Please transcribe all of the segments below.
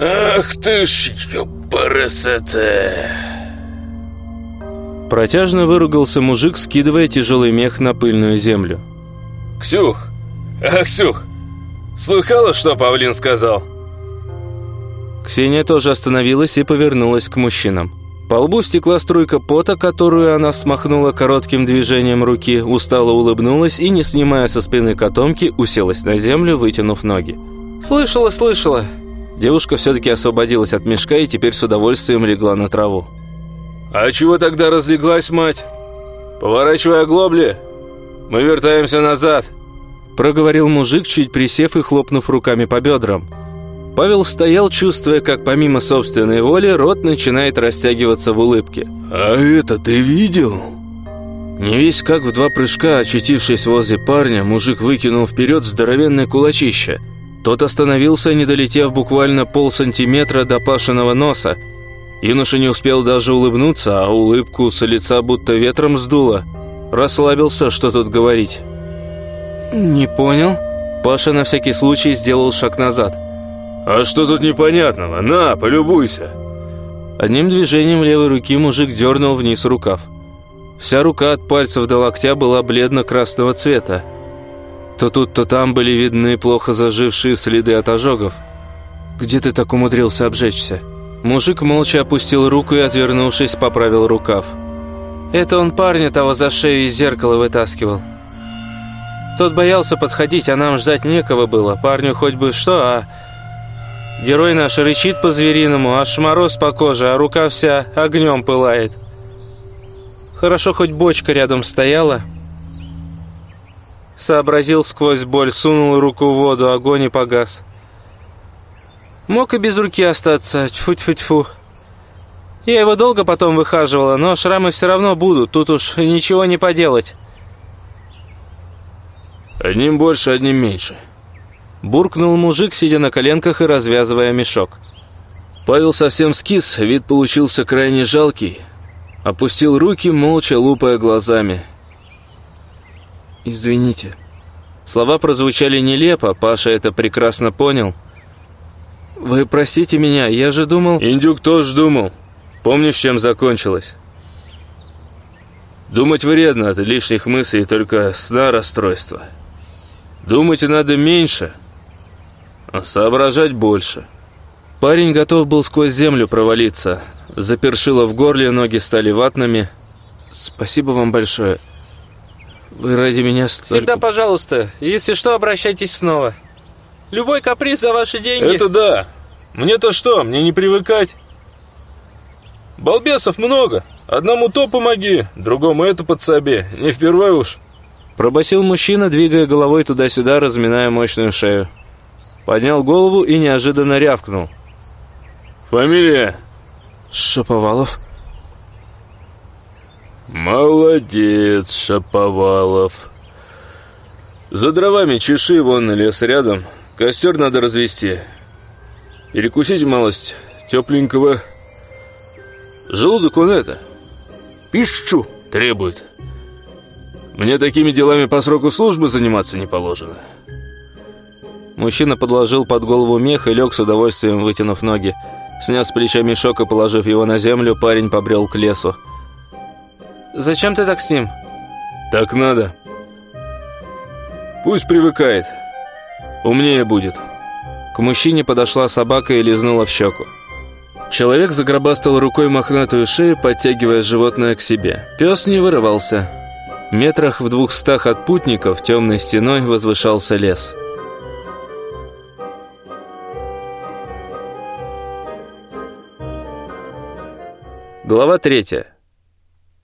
«Ах ты ж, ёпарасоте!» Протяжно выругался мужик, скидывая тяжелый мех на пыльную землю. «Ксюх! А, Ксюх! Слыхала, что Павлин сказал?» Ксения тоже остановилась и повернулась к мужчинам. По лбу стекла струйка пота, которую она смахнула коротким движением руки, устало улыбнулась и, не снимая со спины котомки, уселась на землю, вытянув ноги. «Слышала, слышала!» Девушка все-таки освободилась от мешка и теперь с удовольствием легла на траву. «А чего тогда разлеглась, мать? Поворачивай оглобли, мы вертаемся назад!» Проговорил мужик, чуть присев и хлопнув руками по бедрам. Павел стоял, чувствуя, как помимо собственной воли рот начинает растягиваться в улыбке. «А это ты видел?» Не весь как в два прыжка, очутившись возле парня, мужик выкинул вперед здоровенное кулачище – тот остановился, не долетев буквально полсантиметра до Пашиного носа. Юноша не успел даже улыбнуться, а улыбку с лица будто ветром сдуло. Расслабился, что тут говорить. «Не понял?» Паша на всякий случай сделал шаг назад. «А что тут непонятного? На, полюбуйся!» Одним движением левой руки мужик дернул вниз рукав. Вся рука от пальцев до локтя была бледно-красного цвета. То тут, то там были видны плохо зажившие следы от ожогов. «Где ты так умудрился обжечься?» Мужик молча опустил руку и, отвернувшись, поправил рукав. «Это он парня того за шею из зеркала вытаскивал. Тот боялся подходить, а нам ждать некого было. Парню хоть бы что, а...» Герой наш рычит по-звериному, аж мороз по коже, а рука вся огнем пылает. Хорошо, хоть бочка рядом стояла, Сообразил сквозь боль, сунул руку в воду, огонь и погас. Мог и без руки остаться, тьфу-тьфу-тьфу. Я его долго потом выхаживала, но шрамы все равно будут, тут уж ничего не поделать. Одним больше, одним меньше. Буркнул мужик, сидя на коленках и развязывая мешок. Павел совсем скис, вид получился крайне жалкий. Опустил руки, молча лупая глазами. «Извините». Слова прозвучали нелепо, Паша это прекрасно понял. «Вы простите меня, я же думал...» «Индюк тоже думал. Помнишь, чем закончилось?» «Думать вредно от лишних мыслей, только сна расстройства. Думать надо меньше, а соображать больше». Парень готов был сквозь землю провалиться. Запершило в горле, ноги стали ватными. «Спасибо вам большое». Вы ради меня столько... Всегда пожалуйста. Если что, обращайтесь снова. Любой каприз за ваши деньги. Это да. Мне-то что, мне не привыкать. Балбесов много. Одному то помоги, другому это подсоби. Не впервые уж. Пробасил мужчина, двигая головой туда-сюда, разминая мощную шею. Поднял голову и неожиданно рявкнул. «Фамилия?» «Шаповалов». «Молодец, Шаповалов. За дровами чеши, вон лес рядом. Костер надо развести. Перекусить малость тепленького. Желудок он это, пищу требует. Мне такими делами по сроку службы заниматься не положено». Мужчина подложил под голову мех и лег с удовольствием, вытянув ноги. Сняв с плеча мешок и положив его на землю, парень побрел к лесу. Зачем ты так с ним?» «Так надо. Пусть привыкает. Умнее будет». К мужчине подошла собака и лизнула в щеку. Человек загробастал рукой мохнатую шею, подтягивая животное к себе. Пес не вырывался. Метрах в двухстах от путников темной стеной возвышался лес. Глава третья.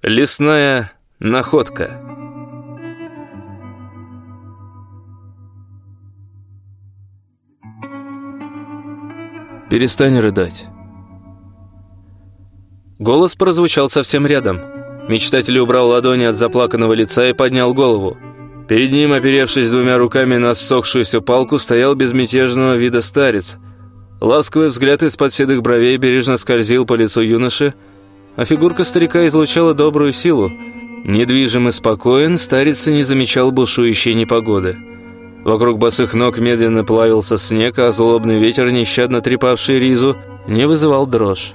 Лесная находка. Перестань рыдать. Голос прозвучал совсем рядом. Мечтатель убрал ладони от заплаканного лица и поднял голову. Перед ним, оперевшись двумя руками на ссохшуюся палку, стоял безмятежного вида старец. Ласковый взгляд из-под седых бровей бережно скользил по лицу юноши, а фигурка старика излучала добрую силу. Недвижим и спокоен, старец не замечал бушующей непогоды. Вокруг босых ног медленно плавился снег, а злобный ветер, нещадно трепавший ризу, не вызывал дрожь.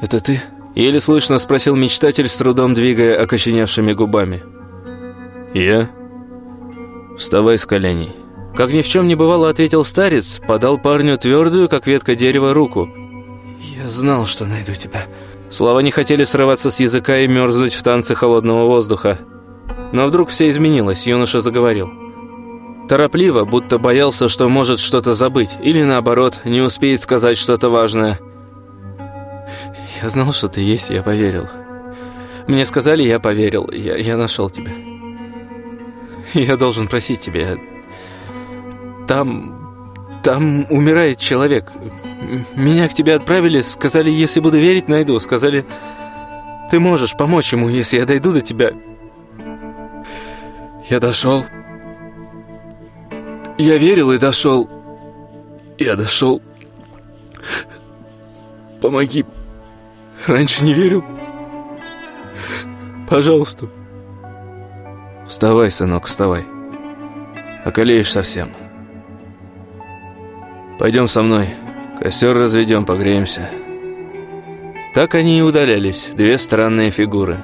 «Это ты?» — еле слышно спросил мечтатель, с трудом двигая окоченевшими губами. «Я?» «Вставай с коленей». Как ни в чем не бывало, ответил старец, подал парню твердую, как ветка дерева, руку. «Я знал, что найду тебя». Слова не хотели срываться с языка и мерзнуть в танце холодного воздуха. Но вдруг все изменилось, юноша заговорил. Торопливо, будто боялся, что может что-то забыть, или наоборот, не успеет сказать что-то важное. «Я знал, что ты есть, я поверил. Мне сказали, я поверил, я, я нашел тебя. Я должен просить тебя, там... там умирает человек. Меня к тебе отправили, сказали, если буду верить, найду. Сказали, ты можешь помочь ему, если я дойду до тебя. Я дошел. Я верил и дошел. Я дошел. Помоги. Раньше не верил. Пожалуйста. Вставай, сынок, вставай. Околеешь совсем. Пойдем со мной. Костер разведем, погреемся». Так они и удалялись, две странные фигуры.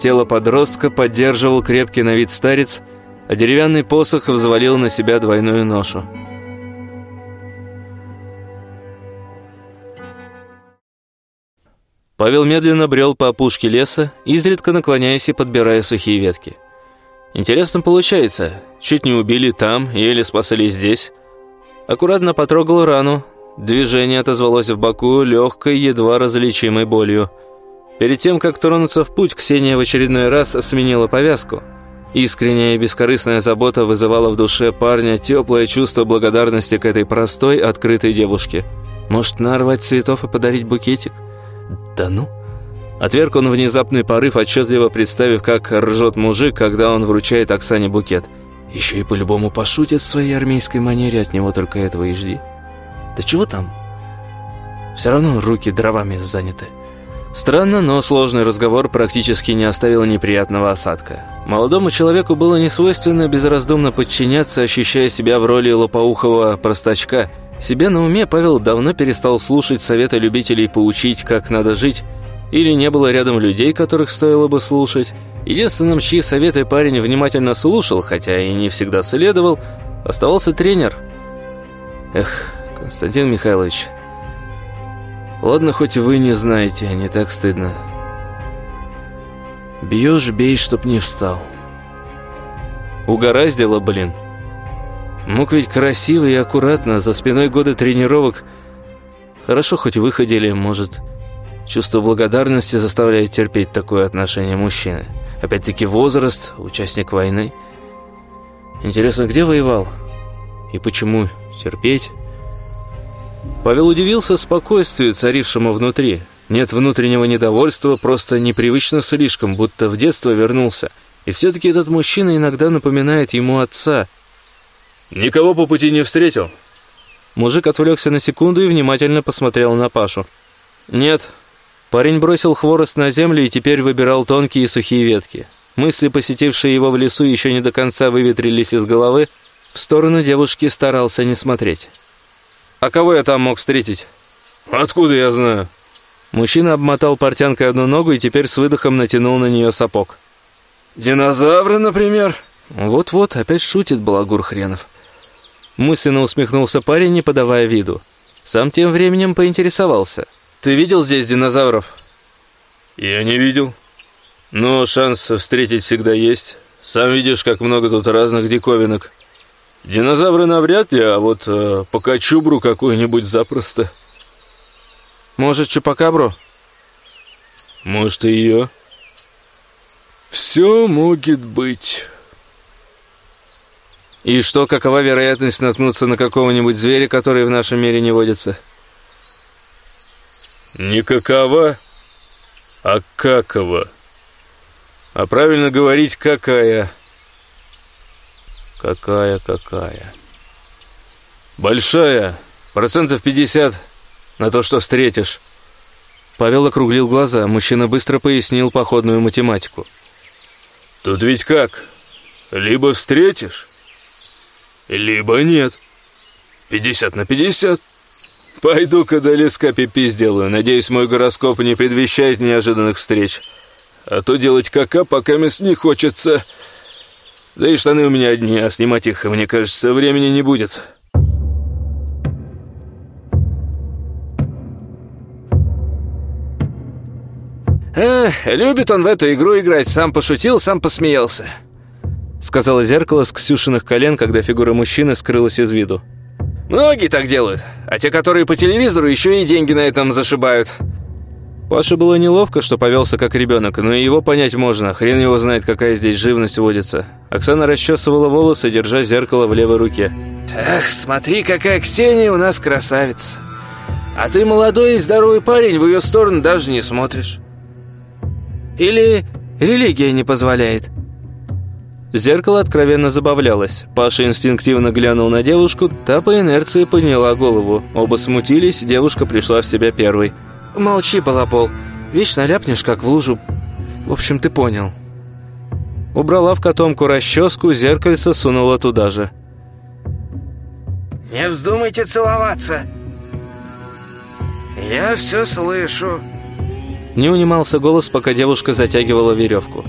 Тело подростка поддерживал крепкий на вид старец, а деревянный посох взвалил на себя двойную ношу. Павел медленно брел по опушке леса, изредка наклоняясь и подбирая сухие ветки. Интересно получается, чуть не убили там, еле спасали здесь, Аккуратно потрогал рану. Движение отозвалось в боку легкой, едва различимой болью. Перед тем, как тронуться в путь, Ксения в очередной раз сменила повязку. Искренняя и бескорыстная забота вызывала в душе парня теплое чувство благодарности к этой простой, открытой девушке. Может, нарвать цветов и подарить букетик? Да ну? Отверг он внезапный порыв, отчетливо представив, как ржет мужик, когда он вручает Оксане букет – еще и по-любому пошутит в своей армейской манере, от него только этого и жди. Да чего там? Все равно руки дровами заняты. Странно, но сложный разговор практически не оставил неприятного осадка. Молодому человеку было несвойственно безраздумно подчиняться, ощущая себя в роли лопоухого простачка. Себе на уме Павел давно перестал слушать советы любителей поучить, как надо жить, или не было рядом людей, которых стоило бы слушать. Единственным, чьи советы парень внимательно слушал, хотя и не всегда следовал, оставался тренер. Эх, Константин Михайлович, ладно, хоть вы не знаете, не так стыдно. Бьешь, бей, чтоб не встал. Угораздило, блин. Мог ведь красиво и аккуратно, за спиной годы тренировок. Хорошо, хоть выходили, может... Чувство благодарности заставляет терпеть такое отношение мужчины. Опять-таки возраст, участник войны. Интересно, где воевал? И почему терпеть? Павел удивился спокойствию, царившему внутри. Нет внутреннего недовольства, просто непривычно слишком, будто в детство вернулся. И все-таки этот мужчина иногда напоминает ему отца. «Никого по пути не встретил?» Мужик отвлекся на секунду и внимательно посмотрел на Пашу. «Нет, Парень бросил хворост на землю и теперь выбирал тонкие сухие ветки. Мысли, посетившие его в лесу, еще не до конца выветрились из головы. В сторону девушки старался не смотреть. «А кого я там мог встретить?» «Откуда я знаю?» Мужчина обмотал портянкой одну ногу и теперь с выдохом натянул на нее сапог. «Динозавры, например?» «Вот-вот, опять шутит балагур хренов». Мысленно усмехнулся парень, не подавая виду. Сам тем временем поинтересовался – ты видел здесь динозавров? Я не видел. Но шанс встретить всегда есть. Сам видишь, как много тут разных диковинок. Динозавры навряд ли, а вот э, по качубру какой-нибудь запросто. Может, чупакабру? Может, и ее. Все может быть. И что, какова вероятность наткнуться на какого-нибудь зверя, который в нашем мире не водится? — не какова, а какова. А правильно говорить «какая». Какая, какая. Большая, процентов 50 на то, что встретишь. Павел округлил глаза, мужчина быстро пояснил походную математику. Тут ведь как? Либо встретишь, либо нет. 50 на 50. Пойду-ка до леска пипи сделаю. Надеюсь, мой гороскоп не предвещает неожиданных встреч. А то делать кака пока мест не хочется. Да и штаны у меня одни, а снимать их, мне кажется, времени не будет. «Эх, любит он в эту игру играть, сам пошутил, сам посмеялся», сказала зеркало с Ксюшиных колен, когда фигура мужчины скрылась из виду. «Многие так делают, а те, которые по телевизору, еще и деньги на этом зашибают». Паше было неловко, что повелся как ребенок, но и его понять можно, хрен его знает, какая здесь живность водится. Оксана расчесывала волосы, держа зеркало в левой руке. «Эх, смотри, какая Ксения у нас красавица! А ты молодой и здоровый парень, в ее сторону даже не смотришь. Или религия не позволяет?» Зеркало откровенно забавлялось. Паша инстинктивно глянул на девушку, та по инерции подняла голову. Оба смутились, девушка пришла в себя первой. «Молчи, балабол. Вечно ляпнешь, как в лужу. В общем, ты понял». Убрала в котомку расческу, зеркальце сунула туда же. «Не вздумайте целоваться. Я все слышу». Не унимался голос, пока девушка затягивала веревку.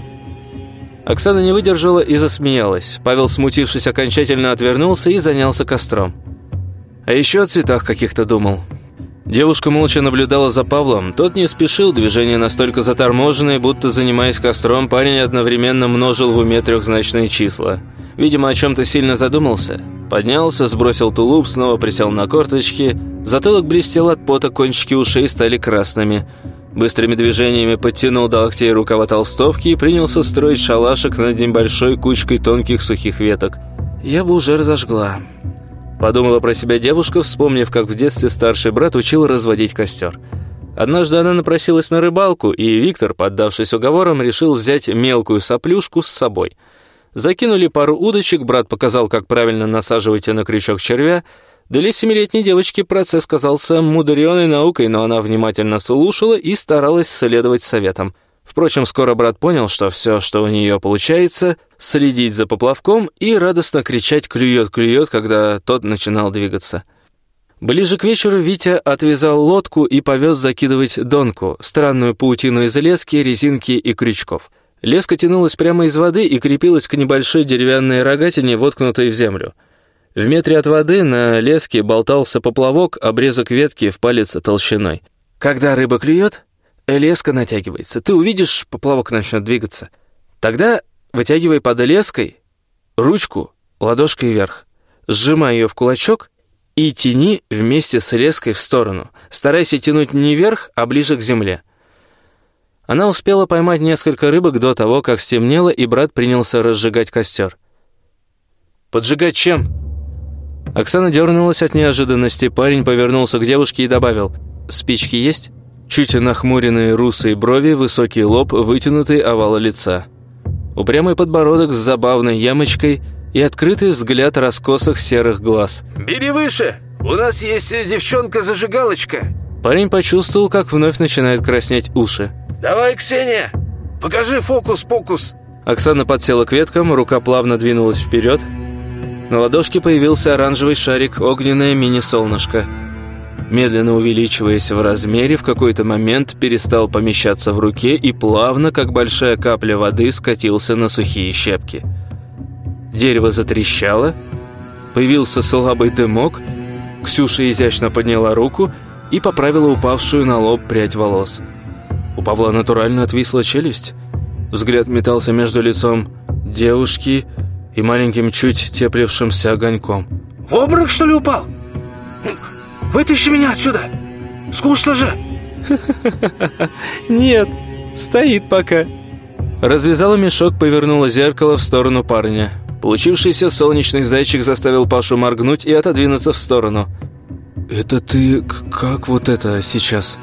Оксана не выдержала и засмеялась. Павел, смутившись, окончательно отвернулся и занялся костром. А еще о цветах каких-то думал. Девушка молча наблюдала за Павлом. Тот не спешил, движения настолько заторможенные, будто, занимаясь костром, парень одновременно множил в уме трехзначные числа. Видимо, о чем-то сильно задумался. Поднялся, сбросил тулуп, снова присел на корточки. Затылок блестел от пота, кончики ушей стали красными. Быстрыми движениями подтянул до локтей рукава толстовки и принялся строить шалашик над небольшой кучкой тонких сухих веток. «Я бы уже разожгла». Подумала про себя девушка, вспомнив, как в детстве старший брат учил разводить костер. Однажды она напросилась на рыбалку, и Виктор, поддавшись уговорам, решил взять мелкую соплюшку с собой. Закинули пару удочек, брат показал, как правильно насаживать на крючок червя. Для семилетней девочки процесс казался мудреной наукой, но она внимательно слушала и старалась следовать советам – Впрочем, скоро брат понял, что все, что у нее получается, следить за поплавком и радостно кричать «клюет-клюет», когда тот начинал двигаться. Ближе к вечеру Витя отвязал лодку и повез закидывать донку, странную паутину из лески, резинки и крючков. Леска тянулась прямо из воды и крепилась к небольшой деревянной рогатине, воткнутой в землю. В метре от воды на леске болтался поплавок, обрезок ветки в палец толщиной. Когда рыба клюет, леска натягивается. Ты увидишь, поплавок начнет двигаться. Тогда вытягивай под леской ручку ладошкой вверх. Сжимай ее в кулачок и тяни вместе с леской в сторону. Старайся тянуть не вверх, а ближе к земле. Она успела поймать несколько рыбок до того, как стемнело, и брат принялся разжигать костер. «Поджигать чем?» Оксана дернулась от неожиданности, парень повернулся к девушке и добавил «Спички есть?» Чуть нахмуренные русые брови, высокий лоб, вытянутый овал лица. Упрямый подбородок с забавной ямочкой и открытый взгляд раскосых серых глаз. «Бери выше! У нас есть девчонка-зажигалочка!» Парень почувствовал, как вновь начинают краснеть уши. «Давай, Ксения, покажи фокус-покус!» Оксана подсела к веткам, рука плавно двинулась вперед. На ладошке появился оранжевый шарик, огненное мини-солнышко – медленно увеличиваясь в размере, в какой-то момент перестал помещаться в руке и плавно, как большая капля воды, скатился на сухие щепки. Дерево затрещало, появился слабый дымок, Ксюша изящно подняла руку и поправила упавшую на лоб прядь волос. У Павла натурально отвисла челюсть. Взгляд метался между лицом девушки и маленьким чуть теплившимся огоньком. «В обморок, что ли, упал?» Вытащи меня отсюда! Скучно же!» «Нет, стоит пока». Развязала мешок, повернула зеркало в сторону парня. Получившийся солнечный зайчик заставил Пашу моргнуть и отодвинуться в сторону. «Это ты как вот это сейчас?»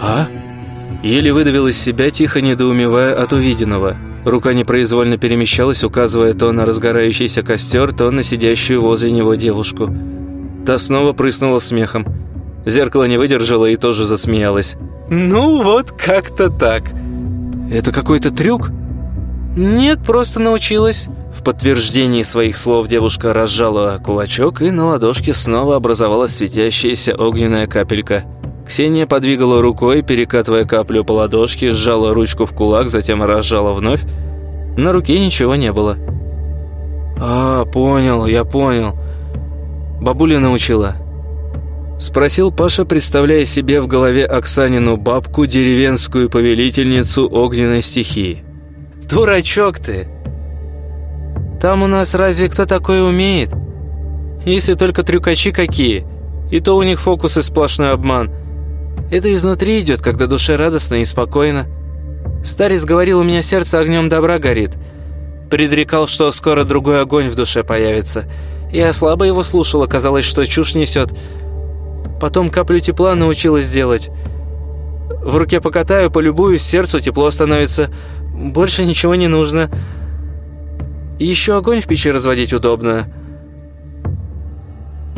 «А?» Еле выдавил из себя, тихо недоумевая от увиденного. Рука непроизвольно перемещалась, указывая то на разгорающийся костер, то на сидящую возле него девушку. Та снова прыснула смехом. Зеркало не выдержало и тоже засмеялось. «Ну вот как-то так». «Это какой-то трюк?» «Нет, просто научилась». В подтверждении своих слов девушка разжала кулачок, и на ладошке снова образовалась светящаяся огненная капелька. Ксения подвигала рукой, перекатывая каплю по ладошке, сжала ручку в кулак, затем разжала вновь. На руке ничего не было. «А, понял, я понял. Бабуля научила». Спросил Паша, представляя себе в голове Оксанину бабку, деревенскую повелительницу огненной стихии. «Дурачок ты! Там у нас разве кто такое умеет? Если только трюкачи какие, и то у них фокусы сплошной обман. Это изнутри идет, когда душе радостно и спокойно. Старец говорил, у меня сердце огнем добра горит. Предрекал, что скоро другой огонь в душе появится. Я слабо его слушала, казалось, что чушь несет. Потом каплю тепла научилась делать. В руке покатаю, полюбуюсь, сердцу тепло становится. Больше ничего не нужно. Еще огонь в печи разводить удобно.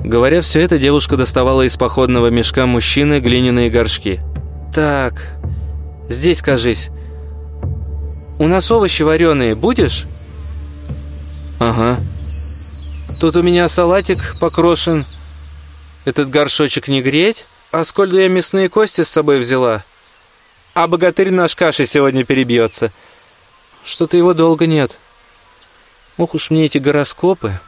Говоря все это, девушка доставала из походного мешка мужчины глиняные горшки. «Так, здесь кажись. У нас овощи вареные, будешь?» «Ага. Тут у меня салатик покрошен. Этот горшочек не греть? А сколько я мясные кости с собой взяла? А богатырь наш кашей сегодня перебьется. Что-то его долго нет. Ох уж мне эти гороскопы».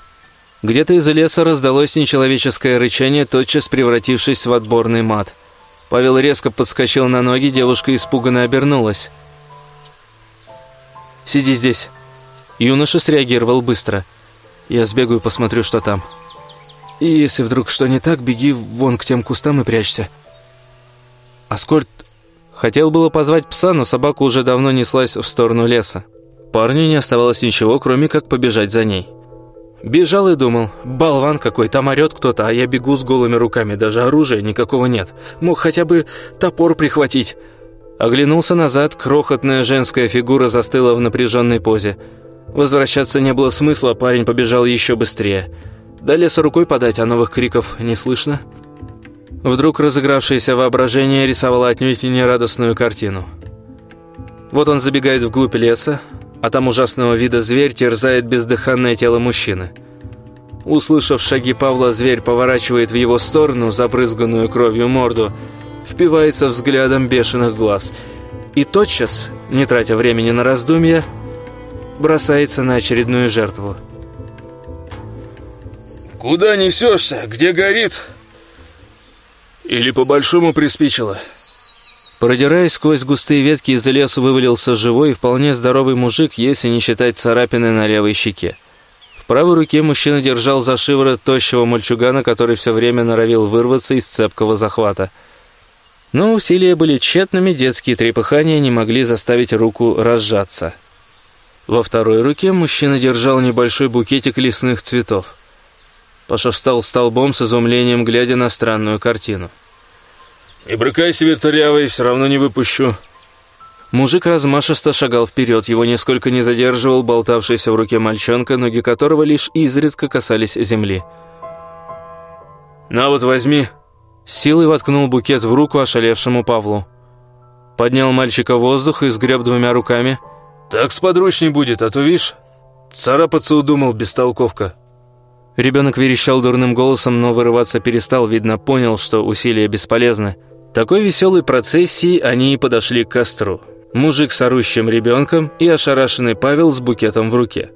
Где-то из леса раздалось нечеловеческое рычание, тотчас превратившись в отборный мат. Павел резко подскочил на ноги, девушка испуганно обернулась. «Сиди здесь». Юноша среагировал быстро. «Я сбегаю, посмотрю, что там. И если вдруг что не так, беги вон к тем кустам и прячься». Аскольд хотел было позвать пса, но собака уже давно неслась в сторону леса. Парню не оставалось ничего, кроме как побежать за ней. Бежал и думал, болван какой, там орёт кто-то, а я бегу с голыми руками, даже оружия никакого нет. Мог хотя бы топор прихватить. Оглянулся назад, крохотная женская фигура застыла в напряженной позе. Возвращаться не было смысла, парень побежал еще быстрее. До леса рукой подать, а новых криков не слышно. Вдруг разыгравшееся воображение рисовало отнюдь нерадостную картину. Вот он забегает вглубь леса, а там ужасного вида зверь терзает бездыханное тело мужчины. Услышав шаги Павла, зверь поворачивает в его сторону, забрызганную кровью морду, впивается взглядом бешеных глаз и тотчас, не тратя времени на раздумья, бросается на очередную жертву. «Куда несешься? Где горит?» «Или по-большому приспичило?» Продираясь сквозь густые ветки из леса, вывалился живой и вполне здоровый мужик, если не считать царапины на левой щеке. В правой руке мужчина держал за шиворот тощего мальчугана, который все время норовил вырваться из цепкого захвата. Но усилия были тщетными, детские трепыхания не могли заставить руку разжаться. Во второй руке мужчина держал небольшой букетик лесных цветов. Паша встал столбом с изумлением, глядя на странную картину. «Не брыкайся, вертолявый, все равно не выпущу». Мужик размашисто шагал вперед, его нисколько не задерживал болтавшийся в руке мальчонка, ноги которого лишь изредка касались земли. «На вот возьми». Силой воткнул букет в руку ошалевшему Павлу. Поднял мальчика в воздух и сгреб двумя руками. «Так сподручней будет, а то, видишь, царапаться удумал, бестолковка». Ребенок верещал дурным голосом, но вырываться перестал, видно, понял, что усилия бесполезны. Такой веселой процессией они и подошли к костру. Мужик с орущим ребенком и ошарашенный Павел с букетом в руке.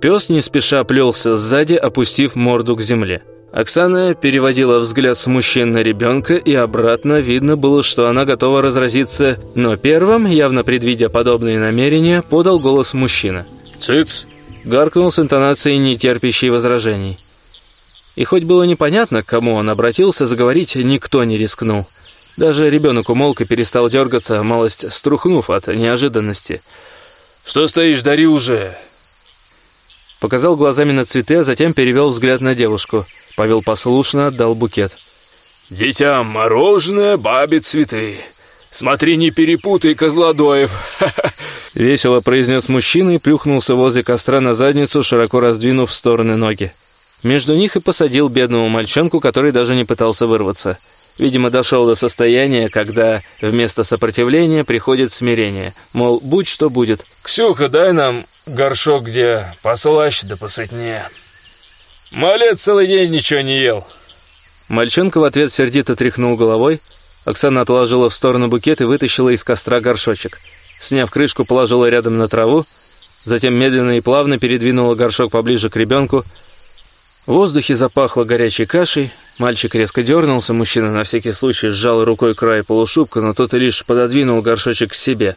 Пес не спеша плелся сзади, опустив морду к земле. Оксана переводила взгляд с мужчин на ребенка, и обратно видно было, что она готова разразиться, но первым, явно предвидя подобные намерения, подал голос мужчина. «Цыц!» – гаркнул с интонацией, не терпящей возражений. И хоть было непонятно, к кому он обратился, заговорить никто не рискнул. Даже ребенок умолк и перестал дергаться, малость струхнув от неожиданности. «Что стоишь, дари уже!» Показал глазами на цветы, а затем перевел взгляд на девушку. Павел послушно отдал букет. «Детям мороженое, бабе цветы. Смотри, не перепутай, Козлодоев!» Весело произнес мужчина и плюхнулся возле костра на задницу, широко раздвинув в стороны ноги. Между них и посадил бедного мальчонку, который даже не пытался вырваться. Видимо, дошел до состояния, когда вместо сопротивления приходит смирение. Мол, будь что будет. «Ксюха, дай нам горшок где послаще да посытнее. Малец целый день ничего не ел». Мальчонка в ответ сердито тряхнул головой. Оксана отложила в сторону букет и вытащила из костра горшочек. Сняв крышку, положила рядом на траву, затем медленно и плавно передвинула горшок поближе к ребенку. В воздухе запахло горячей кашей, мальчик резко дернулся, мужчина на всякий случай сжал рукой край полушубка, но тот и лишь пододвинул горшочек к себе.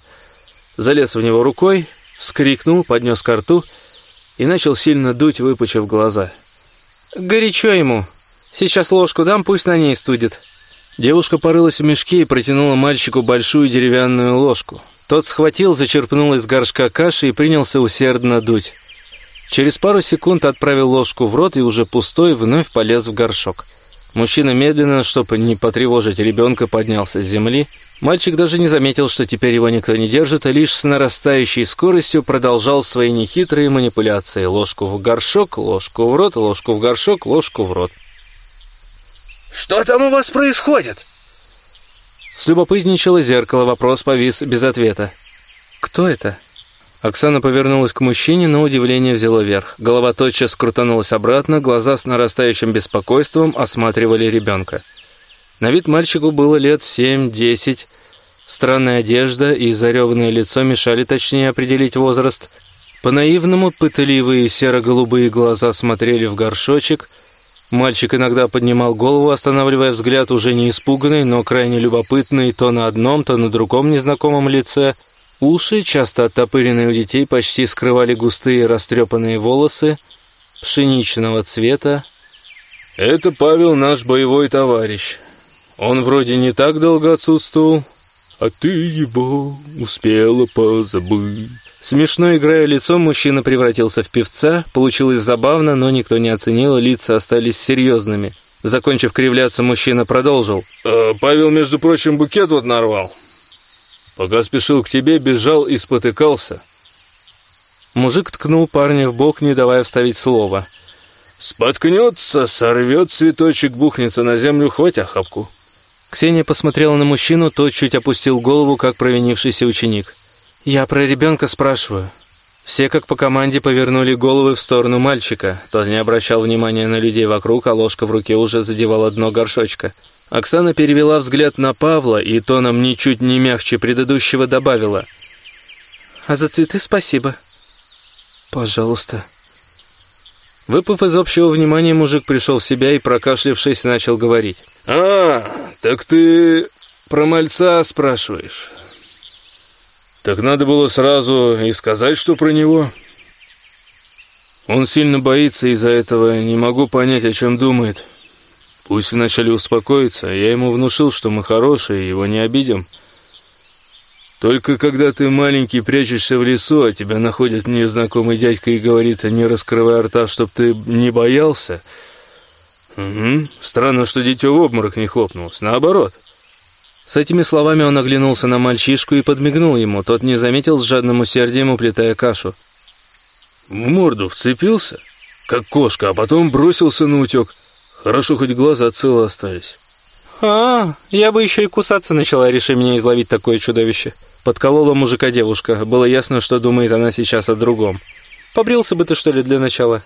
Залез в него рукой, вскрикнул, поднес ко рту и начал сильно дуть, выпучив глаза. «Горячо ему. Сейчас ложку дам, пусть на ней студит». Девушка порылась в мешке и протянула мальчику большую деревянную ложку. Тот схватил, зачерпнул из горшка каши и принялся усердно дуть. Через пару секунд отправил ложку в рот и уже пустой вновь полез в горшок. Мужчина медленно, чтобы не потревожить ребенка, поднялся с земли. Мальчик даже не заметил, что теперь его никто не держит, а лишь с нарастающей скоростью продолжал свои нехитрые манипуляции. Ложку в горшок, ложку в рот, ложку в горшок, ложку в рот. «Что там у вас происходит?» Слюбопытничало зеркало, вопрос повис без ответа. «Кто это?» Оксана повернулась к мужчине, но удивление взяло верх. Голова тотчас крутанулась обратно, глаза с нарастающим беспокойством осматривали ребенка. На вид мальчику было лет семь-десять. Странная одежда и зареванное лицо мешали точнее определить возраст. По-наивному пытливые серо-голубые глаза смотрели в горшочек – Мальчик иногда поднимал голову, останавливая взгляд уже не испуганный, но крайне любопытный то на одном, то на другом незнакомом лице. Уши, часто оттопыренные у детей, почти скрывали густые растрепанные волосы пшеничного цвета. «Это Павел, наш боевой товарищ. Он вроде не так долго отсутствовал, а ты его успела позабыть». Смешно играя лицом, мужчина превратился в певца. Получилось забавно, но никто не оценил, лица остались серьезными. Закончив кривляться, мужчина продолжил. «Э, «Павел, между прочим, букет вот нарвал. Пока спешил к тебе, бежал и спотыкался». Мужик ткнул парня в бок, не давая вставить слово. «Споткнется, сорвет цветочек, бухнется на землю, хоть охапку». Ксения посмотрела на мужчину, тот чуть опустил голову, как провинившийся ученик. «Я про ребенка спрашиваю». Все как по команде повернули головы в сторону мальчика. Тот не обращал внимания на людей вокруг, а ложка в руке уже задевала дно горшочка. Оксана перевела взгляд на Павла и тоном ничуть не мягче предыдущего добавила. «А за цветы спасибо». «Пожалуйста». Выпав из общего внимания, мужик пришел в себя и, прокашлявшись, начал говорить. «А, так ты про мальца спрашиваешь?» Так надо было сразу и сказать, что про него. Он сильно боится из-за этого, не могу понять, о чем думает. Пусть вначале успокоится, я ему внушил, что мы хорошие, его не обидим. Только когда ты маленький прячешься в лесу, а тебя находит незнакомый дядька и говорит, не раскрывай рта, чтоб ты не боялся. Угу. Странно, что дитё в обморок не хлопнулось. Наоборот. С этими словами он оглянулся на мальчишку и подмигнул ему. Тот не заметил с жадным усердием, уплетая кашу. В морду вцепился, как кошка, а потом бросился на утек. Хорошо, хоть глаза целы остались. «А, я бы еще и кусаться начала, реши меня изловить такое чудовище». Подколола мужика девушка. Было ясно, что думает она сейчас о другом. «Побрился бы ты, что ли, для начала?»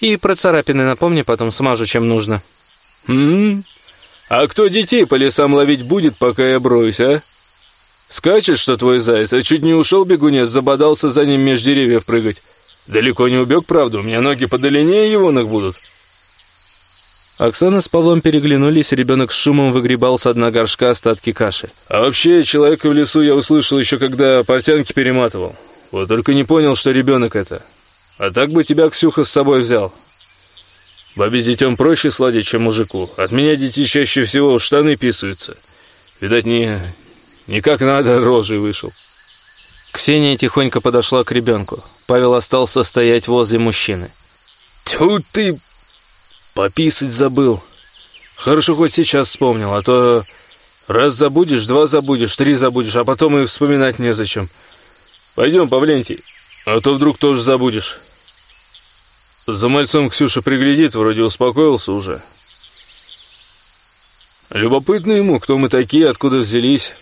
«И про царапины напомни, потом смажу, чем нужно». «М-м-м», а кто детей по лесам ловить будет, пока я броюсь, а? Скачет, что твой заяц, а чуть не ушел бегунец, забодался за ним меж деревьев прыгать. Далеко не убег, правда, у меня ноги подлиннее его ног будут. Оксана с Павлом переглянулись, ребенок с шумом выгребал с дна горшка остатки каши. А вообще, человека в лесу я услышал еще, когда портянки перематывал. Вот только не понял, что ребенок это. А так бы тебя Ксюха с собой взял. Бабе с детем проще сладить, чем мужику. От меня дети чаще всего в штаны писаются. Видать, не, не как надо рожей вышел. Ксения тихонько подошла к ребенку. Павел остался стоять возле мужчины. Тьфу ты, пописать забыл. Хорошо, хоть сейчас вспомнил, а то раз забудешь, два забудешь, три забудешь, а потом и вспоминать незачем. Пойдем, Павлентий, а то вдруг тоже забудешь. За мальцом Ксюша приглядит, вроде успокоился уже. Любопытно ему, кто мы такие, откуда взялись.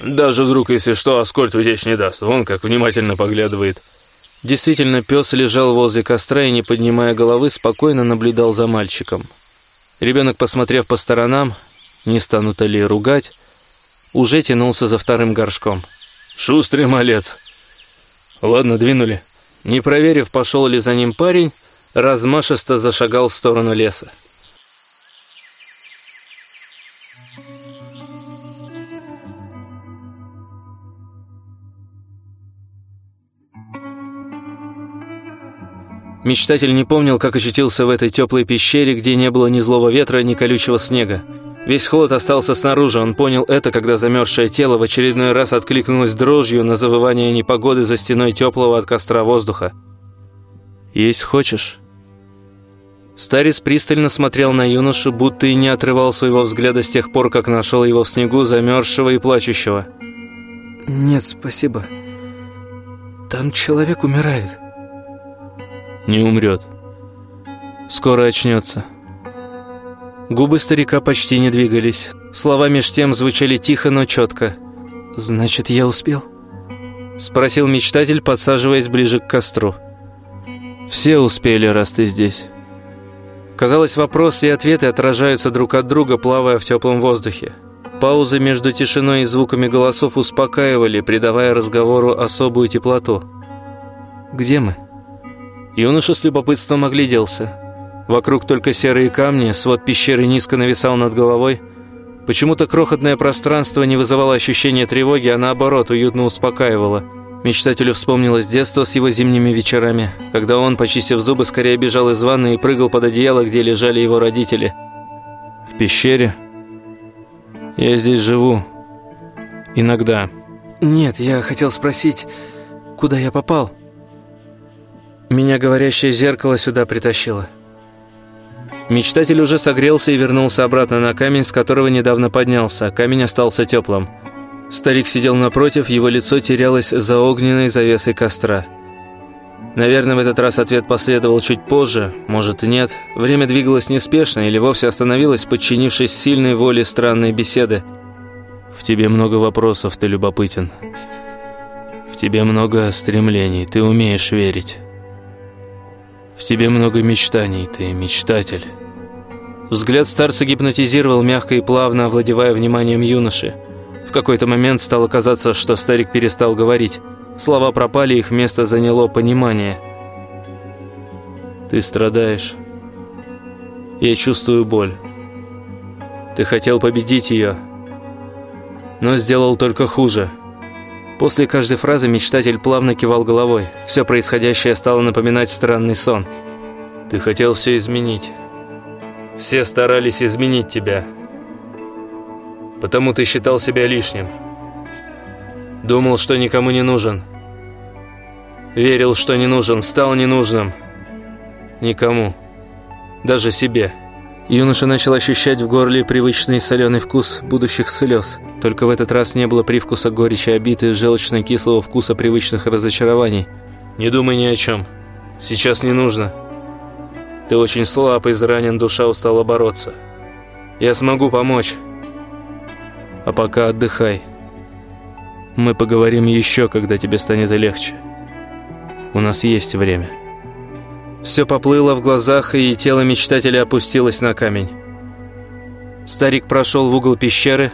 Даже вдруг, если что, Аскольд утечь не даст. Вон как внимательно поглядывает. Действительно, пес лежал возле костра и, не поднимая головы, спокойно наблюдал за мальчиком. Ребенок, посмотрев по сторонам, не станут ли ругать, уже тянулся за вторым горшком. «Шустрый малец!» «Ладно, двинули». Не проверив, пошел ли за ним парень, размашисто зашагал в сторону леса. Мечтатель не помнил, как очутился в этой теплой пещере, где не было ни злого ветра, ни колючего снега. Весь холод остался снаружи, он понял это, когда замерзшее тело в очередной раз откликнулось дрожью на завывание непогоды за стеной теплого от костра воздуха. «Есть хочешь?» Старец пристально смотрел на юношу, будто и не отрывал своего взгляда с тех пор, как нашел его в снегу, замерзшего и плачущего. «Нет, спасибо. Там человек умирает». Не умрет. Скоро очнется. Губы старика почти не двигались. Слова меж тем звучали тихо, но четко. «Значит, я успел?» Спросил мечтатель, подсаживаясь ближе к костру. «Все успели, раз ты здесь». Казалось, вопросы и ответы отражаются друг от друга, плавая в теплом воздухе. Паузы между тишиной и звуками голосов успокаивали, придавая разговору особую теплоту. «Где мы?» Юноша с любопытством огляделся. Вокруг только серые камни, свод пещеры низко нависал над головой. Почему-то крохотное пространство не вызывало ощущения тревоги, а наоборот, уютно успокаивало. Мечтателю вспомнилось детство с его зимними вечерами, когда он, почистив зубы, скорее бежал из ванны и прыгал под одеяло, где лежали его родители. В пещере? Я здесь живу. Иногда. Нет, я хотел спросить, куда я попал?» Меня говорящее зеркало сюда притащило. Мечтатель уже согрелся и вернулся обратно на камень, с которого недавно поднялся, камень остался теплым. Старик сидел напротив, его лицо терялось за огненной завесой костра. Наверное, в этот раз ответ последовал чуть позже, может и нет. Время двигалось неспешно или вовсе остановилось, подчинившись сильной воле странной беседы. «В тебе много вопросов, ты любопытен. В тебе много стремлений, ты умеешь верить». В тебе много мечтаний, ты мечтатель». Взгляд старца гипнотизировал, мягко и плавно овладевая вниманием юноши. В какой-то момент стало казаться, что старик перестал говорить. Слова пропали, их место заняло понимание. «Ты страдаешь. Я чувствую боль. Ты хотел победить ее, но сделал только хуже». После каждой фразы мечтатель плавно кивал головой. Все происходящее стало напоминать странный сон. «Ты хотел все изменить. Все старались изменить тебя. Потому ты считал себя лишним. Думал, что никому не нужен. Верил, что не нужен, стал ненужным. Никому. Даже себе». Юноша начал ощущать в горле привычный соленый вкус будущих слез. Только в этот раз не было привкуса горечи обиды желчно-кислого вкуса привычных разочарований. «Не думай ни о чем. Сейчас не нужно. Ты очень слаб, изранен, душа устала бороться. Я смогу помочь. А пока отдыхай. Мы поговорим еще, когда тебе станет легче. У нас есть время». Все поплыло в глазах, и тело мечтателя опустилось на камень. Старик прошел в угол пещеры,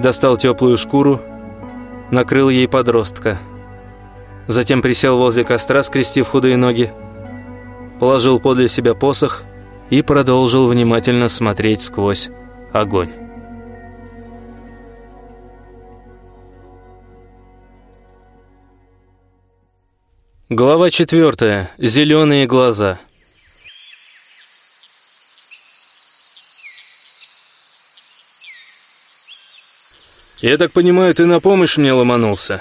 достал теплую шкуру, накрыл ей подростка. Затем присел возле костра, скрестив худые ноги, положил подле себя посох и продолжил внимательно смотреть сквозь огонь. Глава четвертая. Зеленые глаза. «Я так понимаю, ты на помощь мне ломанулся?»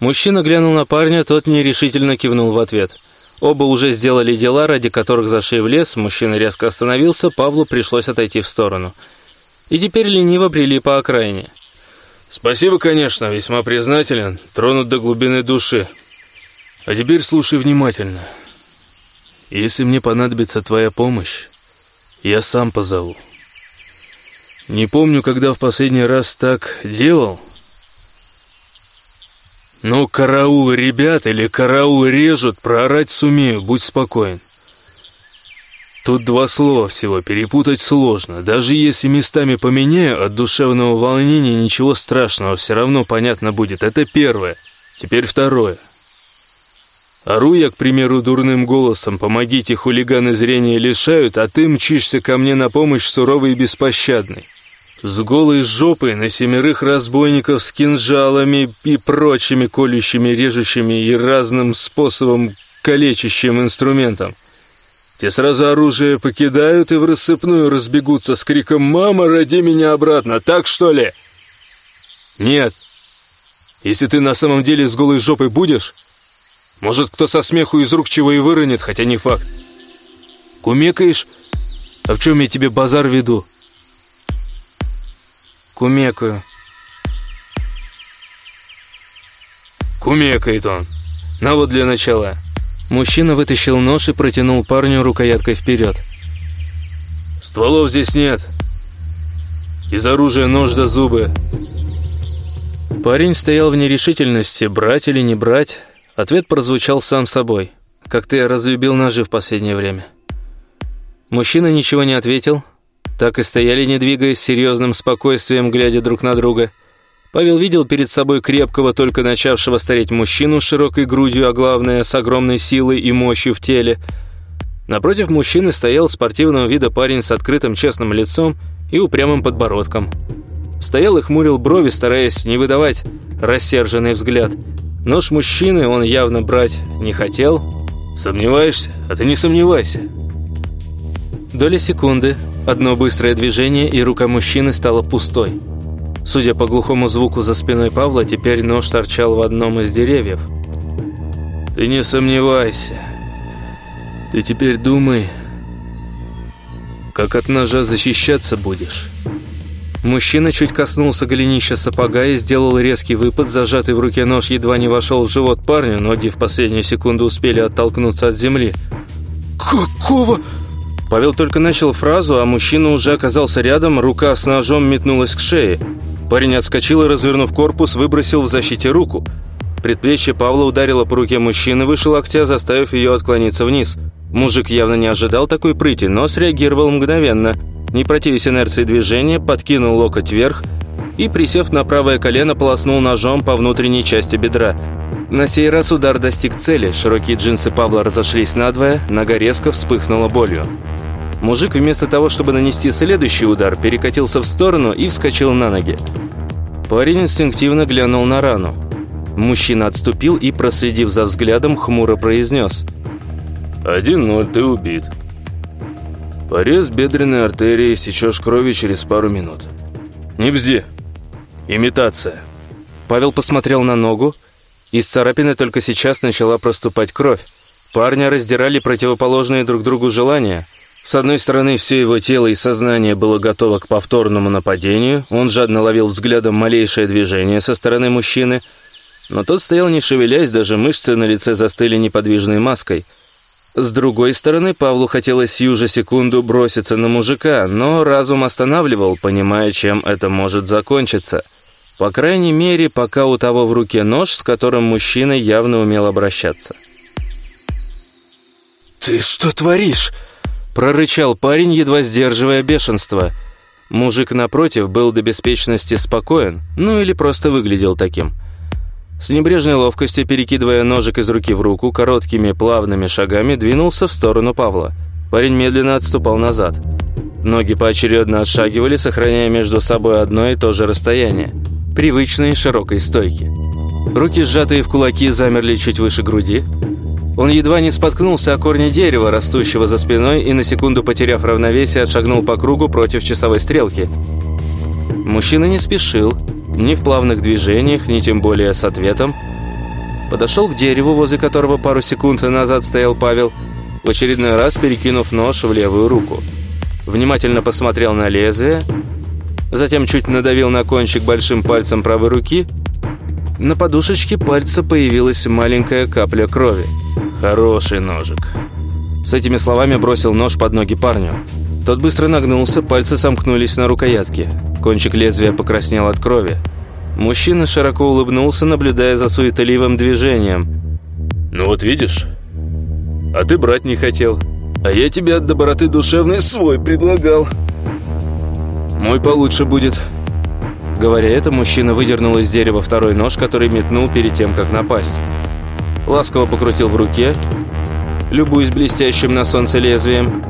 Мужчина глянул на парня, тот нерешительно кивнул в ответ. Оба уже сделали дела, ради которых зашли в лес, мужчина резко остановился, Павлу пришлось отойти в сторону. И теперь лениво брели по окраине. «Спасибо, конечно, весьма признателен, тронут до глубины души», а теперь слушай внимательно. Если мне понадобится твоя помощь, я сам позову. Не помню, когда в последний раз так делал, Ну, караул ребят или караул режут, проорать сумею, будь спокоен. Тут два слова всего, перепутать сложно. Даже если местами поменяю, от душевного волнения ничего страшного, все равно понятно будет. Это первое. Теперь второе. Ору я, к примеру, дурным голосом, помогите, хулиганы зрения лишают, а ты мчишься ко мне на помощь суровый и беспощадный. С голой жопой на семерых разбойников с кинжалами и прочими колющими, режущими и разным способом калечащим инструментом. Те сразу оружие покидают и в рассыпную разбегутся с криком «Мама, роди меня обратно!» Так что ли? Нет. Если ты на самом деле с голой жопой будешь, может, кто со смеху из рук чего и выронит, хотя не факт. Кумекаешь? А в чем я тебе базар веду? Кумекаю. Кумекает он. На вот для начала. Мужчина вытащил нож и протянул парню рукояткой вперед. «Стволов здесь нет. Из оружия нож до зубы». Парень стоял в нерешительности, брать или не брать. Ответ прозвучал сам собой. «Как ты разлюбил ножи в последнее время». Мужчина ничего не ответил. Так и стояли, не двигаясь, серьезным спокойствием, глядя друг на друга – Павел видел перед собой крепкого, только начавшего стареть мужчину с широкой грудью, а главное, с огромной силой и мощью в теле. Напротив мужчины стоял спортивного вида парень с открытым честным лицом и упрямым подбородком. Стоял и хмурил брови, стараясь не выдавать рассерженный взгляд. Нож мужчины он явно брать не хотел. «Сомневаешься? А ты не сомневайся». Доля секунды, одно быстрое движение, и рука мужчины стала пустой. Судя по глухому звуку за спиной Павла, теперь нож торчал в одном из деревьев. «Ты не сомневайся. Ты теперь думай, как от ножа защищаться будешь». Мужчина чуть коснулся голенища сапога и сделал резкий выпад. Зажатый в руке нож едва не вошел в живот парню. Ноги в последнюю секунду успели оттолкнуться от земли. «Какого?» Павел только начал фразу, а мужчина уже оказался рядом, рука с ножом метнулась к шее. Парень отскочил и, развернув корпус, выбросил в защите руку. Предплечье Павла ударило по руке мужчины выше локтя, заставив ее отклониться вниз. Мужик явно не ожидал такой прыти, но среагировал мгновенно. Не противясь инерции движения, подкинул локоть вверх и, присев на правое колено, полоснул ножом по внутренней части бедра. На сей раз удар достиг цели, широкие джинсы Павла разошлись надвое, нога резко вспыхнула болью. Мужик вместо того, чтобы нанести следующий удар, перекатился в сторону и вскочил на ноги. Парень инстинктивно глянул на рану. Мужчина отступил и, проследив за взглядом, хмуро произнес. «Один ноль, ты убит. Порез бедренной артерии, сечешь крови через пару минут. Не бзи. Имитация». Павел посмотрел на ногу. Из царапины только сейчас начала проступать кровь. Парня раздирали противоположные друг другу желания – с одной стороны, все его тело и сознание было готово к повторному нападению, он жадно ловил взглядом малейшее движение со стороны мужчины, но тот стоял не шевелясь, даже мышцы на лице застыли неподвижной маской. С другой стороны, Павлу хотелось сию же секунду броситься на мужика, но разум останавливал, понимая, чем это может закончиться. По крайней мере, пока у того в руке нож, с которым мужчина явно умел обращаться. «Ты что творишь?» Прорычал парень, едва сдерживая бешенство. Мужик напротив был до беспечности спокоен, ну или просто выглядел таким. С небрежной ловкостью, перекидывая ножик из руки в руку, короткими плавными шагами двинулся в сторону Павла. Парень медленно отступал назад. Ноги поочередно отшагивали, сохраняя между собой одно и то же расстояние. Привычные широкой стойки. Руки, сжатые в кулаки, замерли чуть выше груди. Он едва не споткнулся о корне дерева, растущего за спиной, и на секунду, потеряв равновесие, отшагнул по кругу против часовой стрелки. Мужчина не спешил, ни в плавных движениях, ни тем более с ответом. Подошел к дереву, возле которого пару секунд назад стоял Павел, в очередной раз перекинув нож в левую руку. Внимательно посмотрел на лезвие, затем чуть надавил на кончик большим пальцем правой руки. На подушечке пальца появилась маленькая капля крови. «Хороший ножик». С этими словами бросил нож под ноги парню. Тот быстро нагнулся, пальцы сомкнулись на рукоятке. Кончик лезвия покраснел от крови. Мужчина широко улыбнулся, наблюдая за суетливым движением. «Ну вот видишь, а ты брать не хотел. А я тебе от доброты душевной свой предлагал». «Мой получше будет». Говоря это, мужчина выдернул из дерева второй нож, который метнул перед тем, как напасть. Ласково покрутил в руке, любуясь блестящим на солнце лезвием.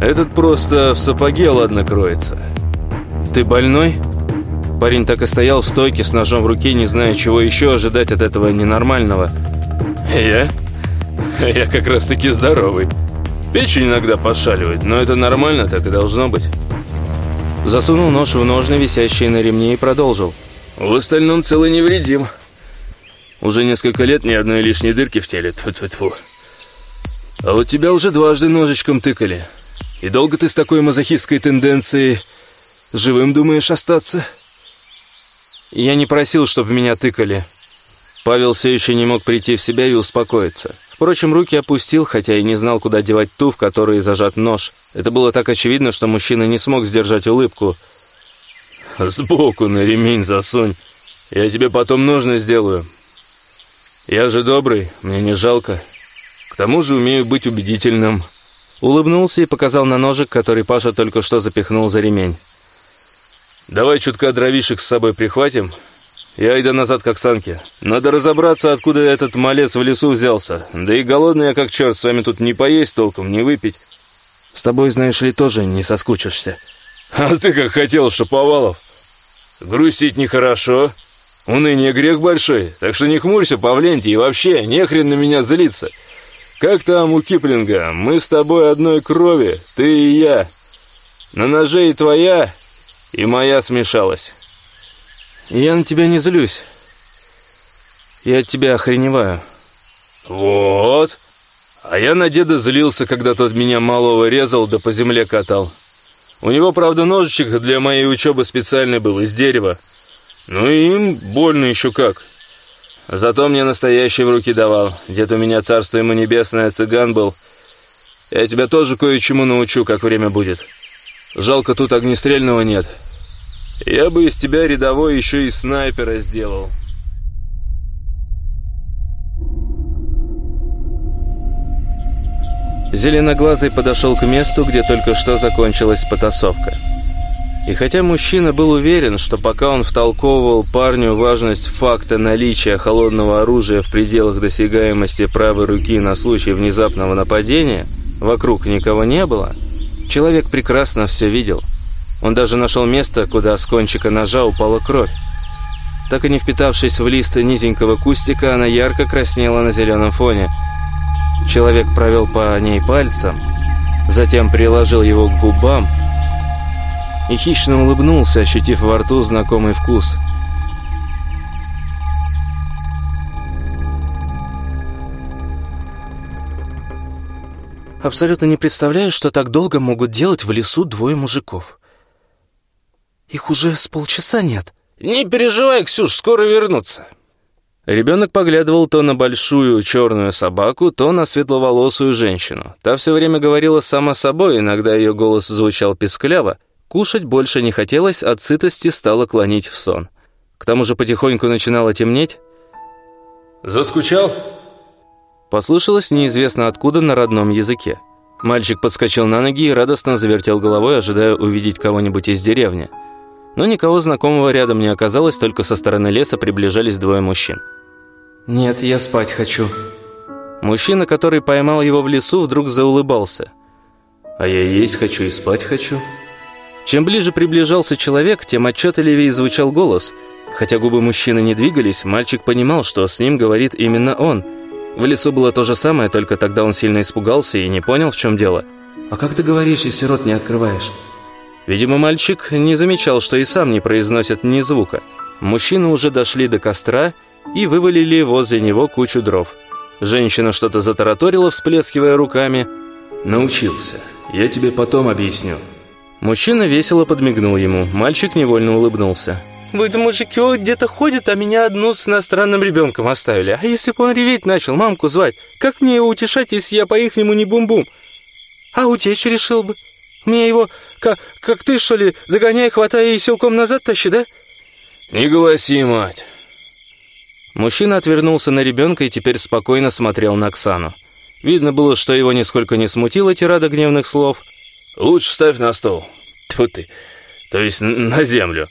«Этот просто в сапоге ладно кроется». «Ты больной?» Парень так и стоял в стойке с ножом в руке, не зная, чего еще ожидать от этого ненормального. «Я? Я как раз-таки здоровый. Печень иногда пошаливает, но это нормально, так и должно быть». Засунул нож в ножны, висящие на ремне, и продолжил. «В остальном целый невредим. Уже несколько лет ни одной лишней дырки в теле. Тьфу -тьфу -тьфу. А вот тебя уже дважды ножичком тыкали. И долго ты с такой мазохистской тенденцией живым думаешь остаться?» Я не просил, чтобы меня тыкали. Павел все еще не мог прийти в себя и успокоиться. Впрочем, руки опустил, хотя и не знал, куда девать ту, в которой зажат нож. Это было так очевидно, что мужчина не смог сдержать улыбку. «Сбоку на ремень засунь. Я тебе потом ножны сделаю. Я же добрый, мне не жалко. К тому же умею быть убедительным». Улыбнулся и показал на ножик, который Паша только что запихнул за ремень. Давай чутка дровишек с собой прихватим. Я иду назад к Оксанке. Надо разобраться, откуда этот малец в лесу взялся. Да и голодный я как черт, с вами тут не поесть толком, не выпить. С тобой, знаешь ли, тоже не соскучишься. А ты как хотел, Шаповалов. Грустить нехорошо. Уныние грех большой, так что не хмурься, Павленти, и вообще, не хрен на меня злиться. Как там у Киплинга? Мы с тобой одной крови, ты и я. На ноже и твоя, и моя смешалась. Я на тебя не злюсь. Я от тебя охреневаю. Вот. А я на деда злился, когда тот меня малого резал да по земле катал. У него, правда, ножичек для моей учебы специальный был, из дерева. Ну и им больно еще как. Зато мне настоящий в руки давал. Дед у меня, царство ему небесное, цыган был. Я тебя тоже кое-чему научу, как время будет. Жалко, тут огнестрельного нет. Я бы из тебя рядовой еще и снайпера сделал. Зеленоглазый подошел к месту, где только что закончилась потасовка. И хотя мужчина был уверен, что пока он втолковывал парню важность факта наличия холодного оружия в пределах досягаемости правой руки на случай внезапного нападения, вокруг никого не было – Человек прекрасно все видел. Он даже нашел место, куда с кончика ножа упала кровь. Так и не впитавшись в лист низенького кустика, она ярко краснела на зеленом фоне. Человек провел по ней пальцем, затем приложил его к губам и хищно улыбнулся, ощутив во рту знакомый вкус – Абсолютно не представляю, что так долго могут делать в лесу двое мужиков. Их уже с полчаса нет. Не переживай, Ксюш, скоро вернутся. Ребенок поглядывал то на большую черную собаку, то на светловолосую женщину. Та все время говорила сама собой, иногда ее голос звучал пескляво. Кушать больше не хотелось, от сытости стало клонить в сон. К тому же потихоньку начинало темнеть. «Заскучал?» Послышалось неизвестно откуда на родном языке. Мальчик подскочил на ноги и радостно завертел головой, ожидая увидеть кого-нибудь из деревни. Но никого знакомого рядом не оказалось, только со стороны леса приближались двое мужчин. «Нет, я спать хочу». Мужчина, который поймал его в лесу, вдруг заулыбался. «А я есть хочу и спать хочу». Чем ближе приближался человек, тем отчетливее звучал голос. Хотя губы мужчины не двигались, мальчик понимал, что с ним говорит именно он – в лесу было то же самое, только тогда он сильно испугался и не понял, в чем дело. «А как ты говоришь, если рот не открываешь?» Видимо, мальчик не замечал, что и сам не произносит ни звука. Мужчины уже дошли до костра и вывалили возле него кучу дров. Женщина что-то затараторила, всплескивая руками. «Научился. Я тебе потом объясню». Мужчина весело подмигнул ему. Мальчик невольно улыбнулся. Вы, мужики, где-то ходят, а меня одну с иностранным ребенком оставили. А если бы он реветь начал, мамку звать, как мне его утешать, если я по-ихнему не бум-бум? А утечь решил бы. Мне его, как, как ты, что ли, догоняй, хватай и силком назад тащи, да? Не голоси, мать. Мужчина отвернулся на ребенка и теперь спокойно смотрел на Оксану. Видно было, что его нисколько не смутила тирада гневных слов. «Лучше ставь на стол. Тут ты. То есть на землю.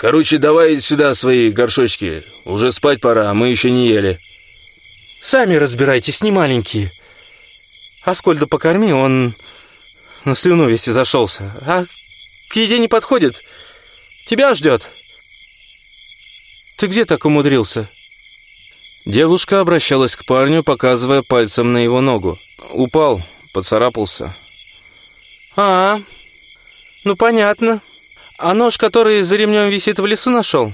Короче, давай сюда свои горшочки. Уже спать пора, а мы еще не ели». «Сами разбирайтесь, не маленькие. Аскольда покорми, он на слюну весь и зашелся. А к еде не подходит. Тебя ждет. Ты где так умудрился?» Девушка обращалась к парню, показывая пальцем на его ногу. Упал, поцарапался. «А, ну понятно. А нож, который за ремнем висит, в лесу нашел?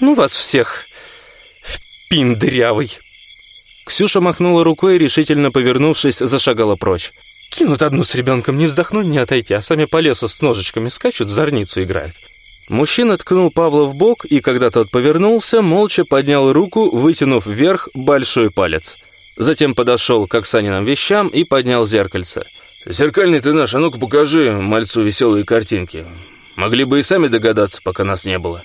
Ну вас всех, пин дырявый!» Ксюша махнула рукой и, решительно повернувшись, зашагала прочь. «Кинут одну с ребенком, не вздохнуть, не отойти, а сами по лесу с ножичками скачут, зорницу играют». Мужчина ткнул Павла в бок, и когда тот повернулся, молча поднял руку, вытянув вверх большой палец. Затем подошел к Оксаниным вещам и поднял зеркальце. «Зеркальный ты наш, а ну-ка покажи мальцу веселые картинки. Могли бы и сами догадаться, пока нас не было».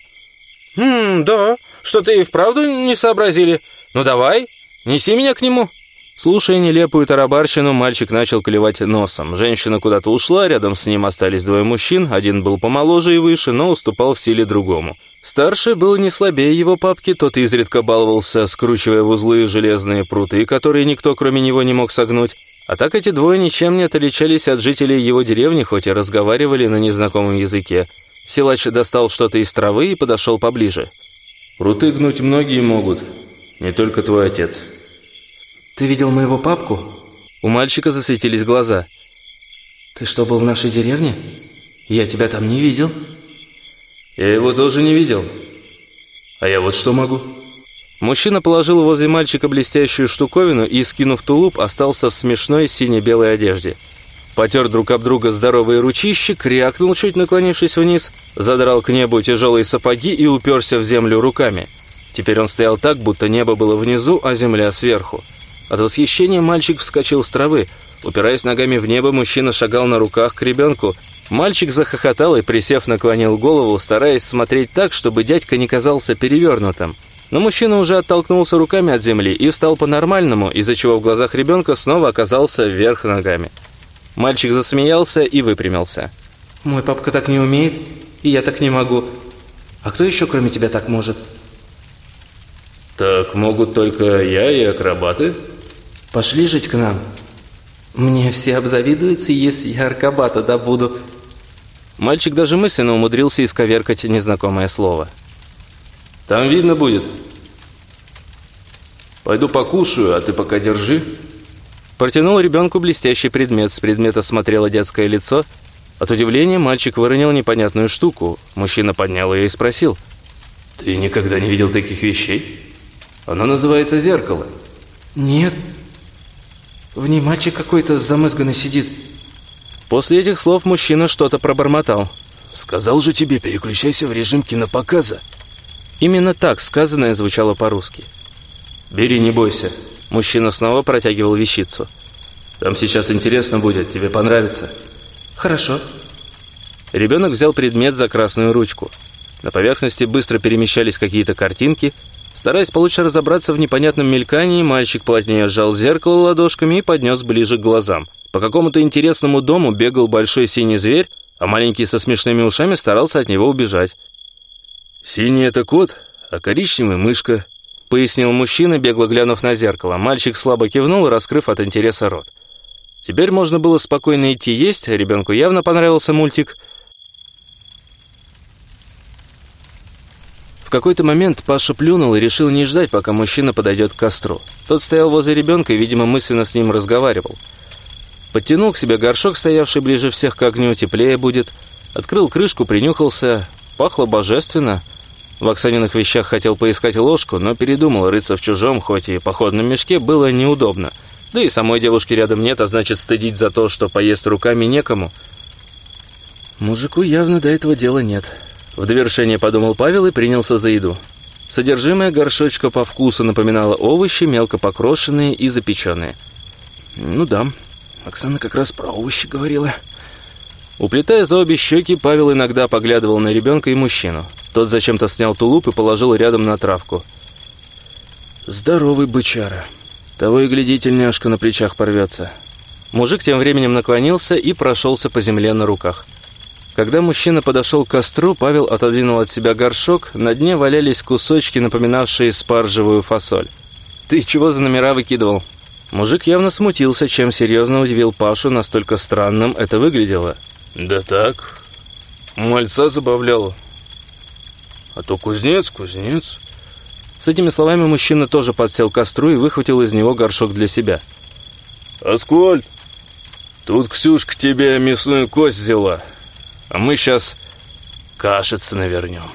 «Хм, да, что-то и вправду не сообразили. Ну давай, неси меня к нему». Слушая нелепую тарабарщину, мальчик начал клевать носом. Женщина куда-то ушла, рядом с ним остались двое мужчин. Один был помоложе и выше, но уступал в силе другому. Старший был не слабее его папки, тот изредка баловался, скручивая в узлы железные пруты, которые никто кроме него не мог согнуть. А так эти двое ничем не отличались от жителей его деревни, хоть и разговаривали на незнакомом языке. Силач достал что-то из травы и подошел поближе. «Пруты гнуть многие могут, не только твой отец». Ты видел моего папку? У мальчика засветились глаза. Ты что, был в нашей деревне? Я тебя там не видел. Я его тоже не видел. А я вот что могу. Мужчина положил возле мальчика блестящую штуковину и, скинув тулуп, остался в смешной сине-белой одежде. Потер друг об друга здоровые ручищи, крякнул, чуть наклонившись вниз, задрал к небу тяжелые сапоги и уперся в землю руками. Теперь он стоял так, будто небо было внизу, а земля сверху. От восхищения мальчик вскочил с травы. Упираясь ногами в небо, мужчина шагал на руках к ребенку. Мальчик захохотал и, присев, наклонил голову, стараясь смотреть так, чтобы дядька не казался перевернутым. Но мужчина уже оттолкнулся руками от земли и встал по-нормальному, из-за чего в глазах ребенка снова оказался вверх ногами. Мальчик засмеялся и выпрямился. «Мой папка так не умеет, и я так не могу. А кто еще, кроме тебя, так может?» «Так могут только я и акробаты?» Пошли жить к нам. Мне все обзавидуются, если я аркабата добуду». Мальчик даже мысленно умудрился исковеркать незнакомое слово. «Там видно будет. Пойду покушаю, а ты пока держи». Протянул ребенку блестящий предмет. С предмета смотрело детское лицо. От удивления мальчик выронил непонятную штуку. Мужчина поднял ее и спросил. «Ты никогда не видел таких вещей? Оно называется зеркало». «Нет, в ней мальчик какой-то замызганный сидит. После этих слов мужчина что-то пробормотал. «Сказал же тебе, переключайся в режим кинопоказа». Именно так сказанное звучало по-русски. «Бери, не бойся». Мужчина снова протягивал вещицу. «Там сейчас интересно будет, тебе понравится». «Хорошо». Ребенок взял предмет за красную ручку. На поверхности быстро перемещались какие-то картинки – Стараясь получше разобраться в непонятном мелькании, мальчик плотнее сжал зеркало ладошками и поднес ближе к глазам. По какому-то интересному дому бегал большой синий зверь, а маленький со смешными ушами старался от него убежать. «Синий — это кот, а коричневый — мышка», — пояснил мужчина, бегло глянув на зеркало. Мальчик слабо кивнул, раскрыв от интереса рот. Теперь можно было спокойно идти есть, ребенку явно понравился мультик — какой-то момент Паша плюнул и решил не ждать, пока мужчина подойдет к костру. Тот стоял возле ребенка и, видимо, мысленно с ним разговаривал. Подтянул к себе горшок, стоявший ближе всех к огню, теплее будет. Открыл крышку, принюхался. Пахло божественно. В Оксаниных вещах хотел поискать ложку, но передумал. Рыться в чужом, хоть и походном мешке, было неудобно. Да и самой девушки рядом нет, а значит, стыдить за то, что поест руками некому. Мужику явно до этого дела нет. В довершение подумал Павел и принялся за еду. Содержимое горшочка по вкусу напоминало овощи, мелко покрошенные и запеченные. Ну да, Оксана как раз про овощи говорила. Уплетая за обе щеки, Павел иногда поглядывал на ребенка и мужчину. Тот зачем-то снял тулуп и положил рядом на травку. «Здоровый бычара. Того и гляди, тельняшка на плечах порвется». Мужик тем временем наклонился и прошелся по земле на руках. Когда мужчина подошел к костру, Павел отодвинул от себя горшок, на дне валялись кусочки, напоминавшие спаржевую фасоль. «Ты чего за номера выкидывал?» Мужик явно смутился, чем серьезно удивил Пашу, настолько странным это выглядело. «Да так, мальца забавлял. А то кузнец, кузнец». С этими словами мужчина тоже подсел к костру и выхватил из него горшок для себя. «Аскольд, тут Ксюшка тебе мясную кость взяла, а мы сейчас кашицы навернем».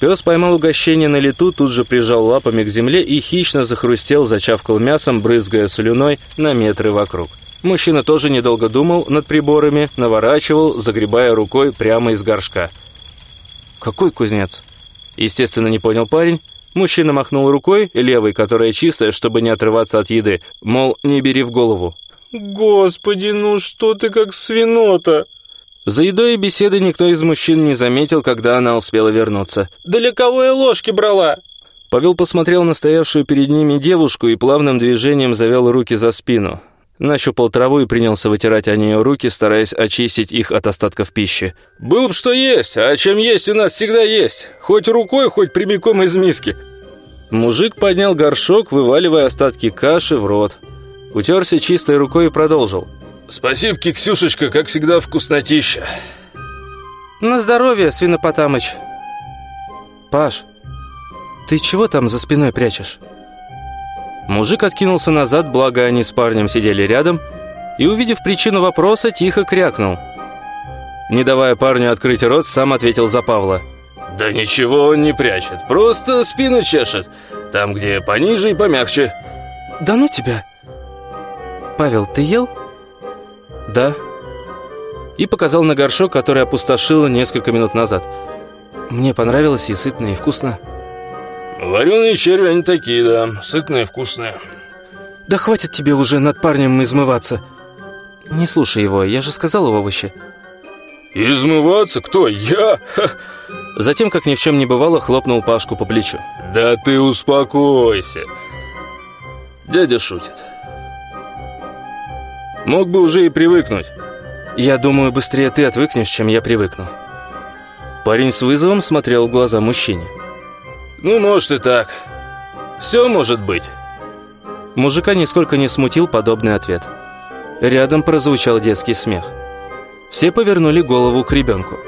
Пес поймал угощение на лету, тут же прижал лапами к земле и хищно захрустел, зачавкал мясом, брызгая слюной на метры вокруг. Мужчина тоже недолго думал над приборами, наворачивал, загребая рукой прямо из горшка. «Какой кузнец?» Естественно, не понял парень. Мужчина махнул рукой, левой, которая чистая, чтобы не отрываться от еды, мол, не бери в голову. «Господи, ну что ты как свинота!» За едой и беседой никто из мужчин не заметил, когда она успела вернуться. «Для кого я ложки брала?» Павел посмотрел на стоявшую перед ними девушку и плавным движением завел руки за спину. Нащупал траву и принялся вытирать о нее руки, стараясь очистить их от остатков пищи. «Было бы что есть, а чем есть у нас всегда есть. Хоть рукой, хоть прямиком из миски». Мужик поднял горшок, вываливая остатки каши в рот. Утерся чистой рукой и продолжил. Спасибо, Ксюшечка, как всегда вкуснотища. На здоровье, Свинопотамыч. Паш, ты чего там за спиной прячешь? Мужик откинулся назад, благо они с парнем сидели рядом, и, увидев причину вопроса, тихо крякнул. Не давая парню открыть рот, сам ответил за Павла. «Да ничего он не прячет, просто спину чешет, там, где пониже и помягче». «Да ну тебя!» «Павел, ты ел?» «Да». И показал на горшок, который опустошил несколько минут назад. Мне понравилось и сытно, и вкусно. Вареные черви, они такие, да, сытные, вкусные. Да хватит тебе уже над парнем измываться. Не слушай его, я же сказал овощи. Измываться? Кто? Я? Затем, как ни в чем не бывало, хлопнул Пашку по плечу. Да ты успокойся. Дядя шутит. Мог бы уже и привыкнуть. Я думаю, быстрее ты отвыкнешь, чем я привыкну. Парень с вызовом смотрел в глаза мужчине. Ну, может и так. Все может быть. Мужика нисколько не смутил подобный ответ. Рядом прозвучал детский смех. Все повернули голову к ребенку.